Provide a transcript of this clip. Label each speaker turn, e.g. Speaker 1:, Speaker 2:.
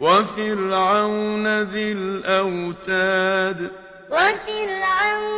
Speaker 1: وفرعون ذي الأوتاد. وفرعون